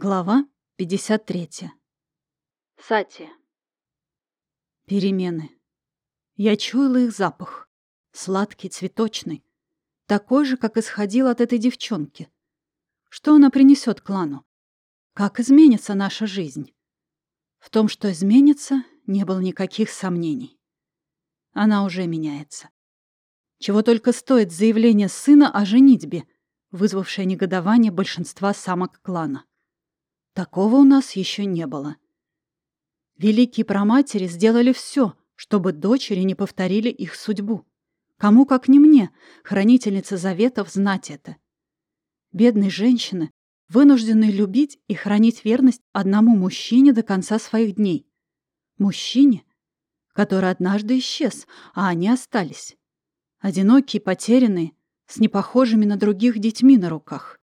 Глава 53. Сати. Перемены. Я чуяла их запах. Сладкий, цветочный. Такой же, как исходил от этой девчонки. Что она принесет клану? Как изменится наша жизнь? В том, что изменится, не было никаких сомнений. Она уже меняется. Чего только стоит заявление сына о женитьбе, вызвавшее негодование большинства самок клана. Такого у нас еще не было. Великие проматери сделали все, чтобы дочери не повторили их судьбу. Кому, как не мне, хранительница заветов, знать это. Бедные женщины, вынужденные любить и хранить верность одному мужчине до конца своих дней. Мужчине, который однажды исчез, а они остались. Одинокие, потерянные, с непохожими на других детьми на руках.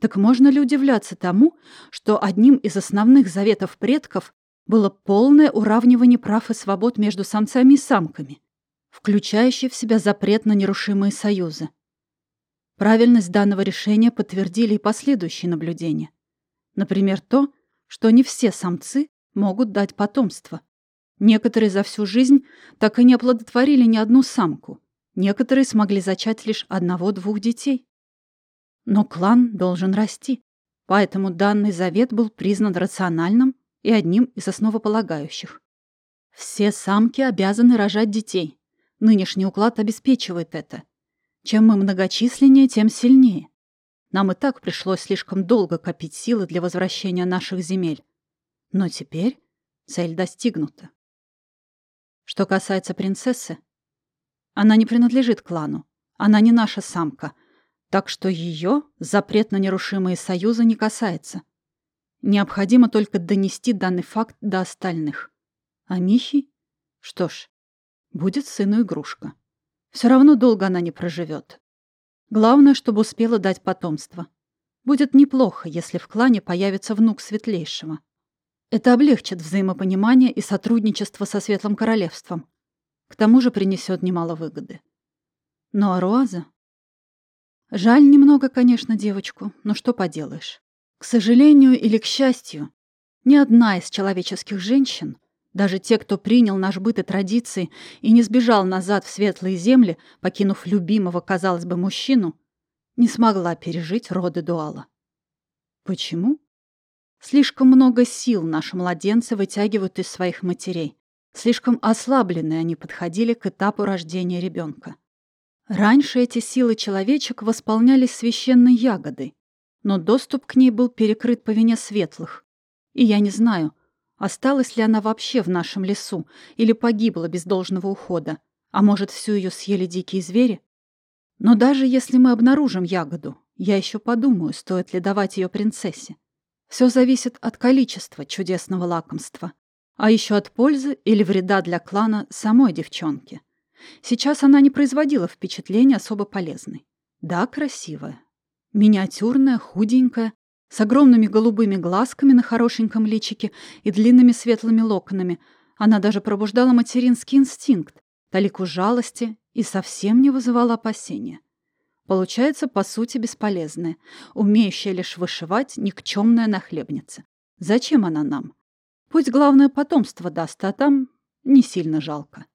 Так можно ли удивляться тому, что одним из основных заветов предков было полное уравнивание прав и свобод между самцами и самками, включающий в себя запрет на нерушимые союзы? Правильность данного решения подтвердили и последующие наблюдения. Например, то, что не все самцы могут дать потомство. Некоторые за всю жизнь так и не оплодотворили ни одну самку. Некоторые смогли зачать лишь одного-двух детей. Но клан должен расти, поэтому данный завет был признан рациональным и одним из основополагающих. Все самки обязаны рожать детей. Нынешний уклад обеспечивает это. Чем мы многочисленнее, тем сильнее. Нам и так пришлось слишком долго копить силы для возвращения наших земель. Но теперь цель достигнута. Что касается принцессы, она не принадлежит клану. Она не наша самка — так что ее запрет на нерушимые союзы не касается. Необходимо только донести данный факт до остальных. А Михи? Что ж, будет сыну игрушка. Все равно долго она не проживет. Главное, чтобы успела дать потомство. Будет неплохо, если в клане появится внук Светлейшего. Это облегчит взаимопонимание и сотрудничество со Светлым Королевством. К тому же принесет немало выгоды. Но Аруаза Жаль немного, конечно, девочку, но что поделаешь. К сожалению или к счастью, ни одна из человеческих женщин, даже те, кто принял наш быт и традиции и не сбежал назад в светлые земли, покинув любимого, казалось бы, мужчину, не смогла пережить роды Дуала. Почему? Слишком много сил наши младенцы вытягивают из своих матерей. Слишком ослабленные они подходили к этапу рождения ребенка. Раньше эти силы человечек восполнялись священной ягодой, но доступ к ней был перекрыт по вине светлых. И я не знаю, осталась ли она вообще в нашем лесу или погибла без должного ухода, а может, всю ее съели дикие звери? Но даже если мы обнаружим ягоду, я еще подумаю, стоит ли давать ее принцессе. Все зависит от количества чудесного лакомства, а еще от пользы или вреда для клана самой девчонки. Сейчас она не производила впечатления особо полезной. Да, красивая. Миниатюрная, худенькая, с огромными голубыми глазками на хорошеньком личике и длинными светлыми локонами. Она даже пробуждала материнский инстинкт, талику жалости и совсем не вызывала опасения. Получается, по сути, бесполезная, умеющая лишь вышивать никчемная нахлебница. Зачем она нам? Пусть главное потомство даст, а там не сильно жалко.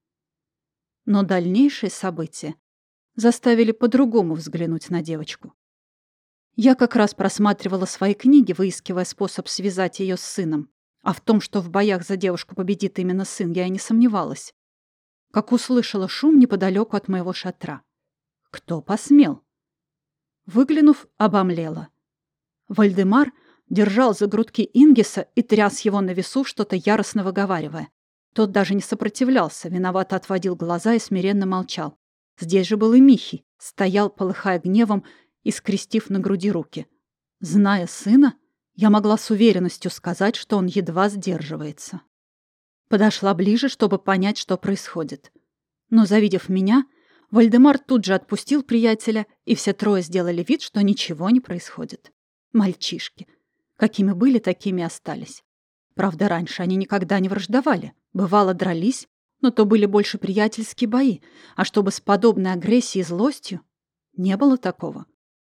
Но дальнейшие события заставили по-другому взглянуть на девочку. Я как раз просматривала свои книги, выискивая способ связать ее с сыном. А в том, что в боях за девушку победит именно сын, я и не сомневалась. Как услышала шум неподалеку от моего шатра. Кто посмел? Выглянув, обомлела. Вальдемар держал за грудки Ингиса и тряс его на весу, что-то яростно выговаривая. Тот даже не сопротивлялся, виновато отводил глаза и смиренно молчал. Здесь же был и Михи, стоял, полыхая гневом и скрестив на груди руки. Зная сына, я могла с уверенностью сказать, что он едва сдерживается. Подошла ближе, чтобы понять, что происходит. Но, завидев меня, Вальдемар тут же отпустил приятеля, и все трое сделали вид, что ничего не происходит. Мальчишки. Какими были, такими остались. Правда, раньше они никогда не враждовали. Бывало, дрались, но то были больше приятельские бои, а чтобы с подобной агрессией и злостью, не было такого.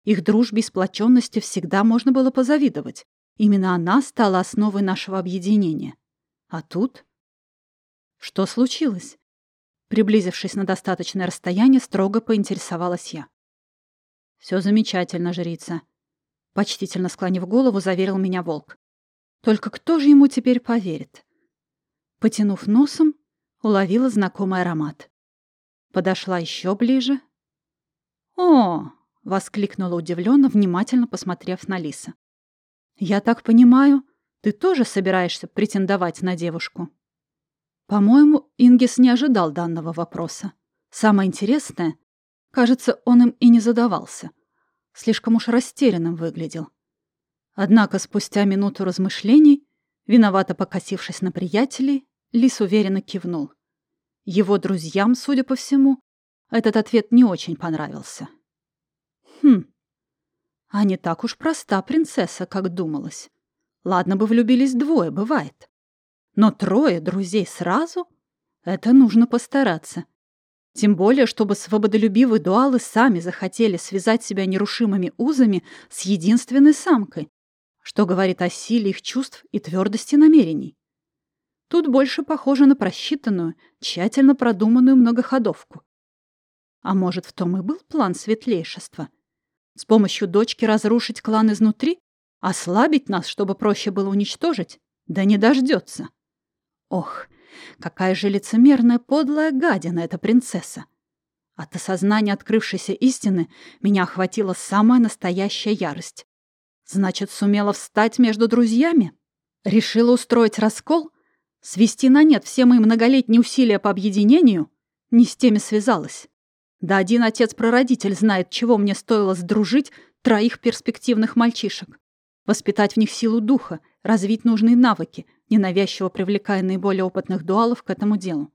Их дружбе и сплоченности всегда можно было позавидовать. Именно она стала основой нашего объединения. А тут... Что случилось? Приблизившись на достаточное расстояние, строго поинтересовалась я. Все замечательно, жрица. Почтительно склонив голову, заверил меня волк. Только кто же ему теперь поверит? Потянув носом, уловила знакомый аромат. Подошла еще ближе. «О!» — воскликнула удивленно, внимательно посмотрев на Лиса. «Я так понимаю, ты тоже собираешься претендовать на девушку?» По-моему, Ингис не ожидал данного вопроса. Самое интересное, кажется, он им и не задавался. Слишком уж растерянным выглядел. Однако спустя минуту размышлений, виновато покосившись на приятелей, Лис уверенно кивнул. Его друзьям, судя по всему, этот ответ не очень понравился. Хм, а не так уж проста принцесса, как думалось. Ладно бы влюбились двое, бывает. Но трое друзей сразу — это нужно постараться. Тем более, чтобы свободолюбивые дуалы сами захотели связать себя нерушимыми узами с единственной самкой, что говорит о силе их чувств и твердости намерений. Тут больше похоже на просчитанную, тщательно продуманную многоходовку. А может, в том и был план светлейшества? С помощью дочки разрушить клан изнутри? Ослабить нас, чтобы проще было уничтожить? Да не дождется. Ох, какая же лицемерная подлая гадина эта принцесса! От осознания открывшейся истины меня охватила самая настоящая ярость. Значит, сумела встать между друзьями? Решила устроить раскол? Свести на нет все мои многолетние усилия по объединению? Не с теми связалась. Да один отец-прародитель знает, чего мне стоило сдружить троих перспективных мальчишек. Воспитать в них силу духа, развить нужные навыки, ненавязчиво привлекая наиболее опытных дуалов к этому делу.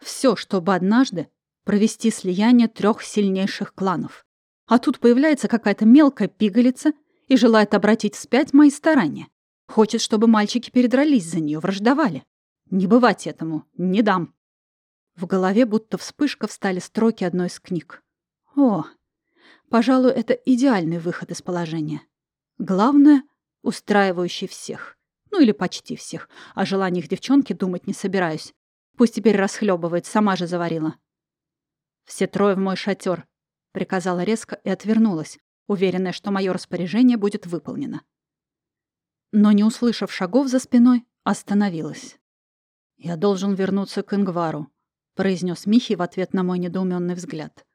Все, чтобы однажды провести слияние трех сильнейших кланов. А тут появляется какая-то мелкая пигалица и желает обратить вспять мои старания. Хочет, чтобы мальчики передрались за нее, враждовали. Не бывать этому, не дам. В голове будто вспышка встали строки одной из книг. О, пожалуй, это идеальный выход из положения. Главное — устраивающий всех. Ну или почти всех. О желаниях девчонки думать не собираюсь. Пусть теперь расхлебывает, сама же заварила. «Все трое в мой шатер», — приказала резко и отвернулась, уверенная, что мое распоряжение будет выполнено. Но, не услышав шагов за спиной, остановилась. «Я должен вернуться к Ингвару», — произнес Михи в ответ на мой недоуменный взгляд.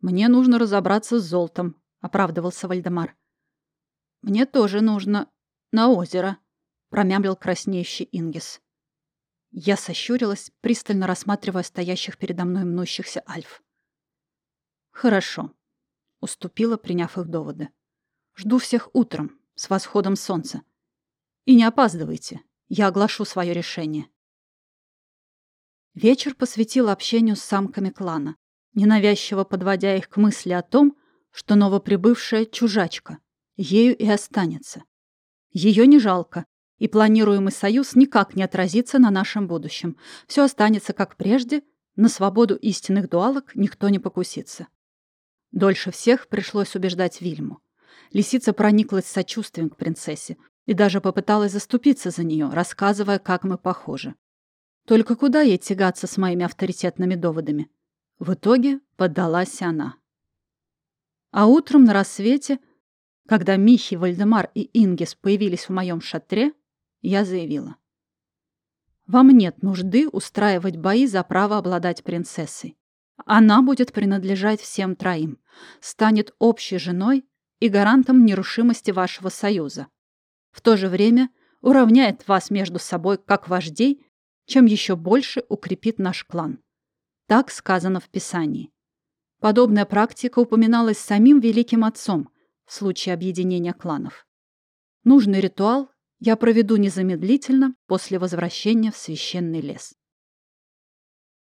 «Мне нужно разобраться с золотом», — оправдывался Вальдемар. «Мне тоже нужно на озеро», — промямлил краснеющий Ингис. Я сощурилась, пристально рассматривая стоящих передо мной мнущихся альф. «Хорошо», Уступила, приняв их доводы. «Жду всех утром, с восходом солнца. И не опаздывайте, я оглашу свое решение». Вечер посвятил общению с самками клана, ненавязчиво подводя их к мысли о том, что новоприбывшая чужачка, ею и останется. Ее не жалко, и планируемый союз никак не отразится на нашем будущем. Все останется как прежде, на свободу истинных дуалок никто не покусится. Дольше всех пришлось убеждать Вильму. Лисица прониклась сочувствием к принцессе и даже попыталась заступиться за нее, рассказывая, как мы похожи. Только куда ей тягаться с моими авторитетными доводами? В итоге поддалась она. А утром на рассвете, когда Михи, Вальдемар и Ингис появились в моем шатре, я заявила. Вам нет нужды устраивать бои за право обладать принцессой. Она будет принадлежать всем троим, станет общей женой и гарантом нерушимости вашего союза. В то же время уравняет вас между собой как вождей, чем еще больше укрепит наш клан. Так сказано в Писании. Подобная практика упоминалась самим Великим Отцом в случае объединения кланов. Нужный ритуал я проведу незамедлительно после возвращения в священный лес.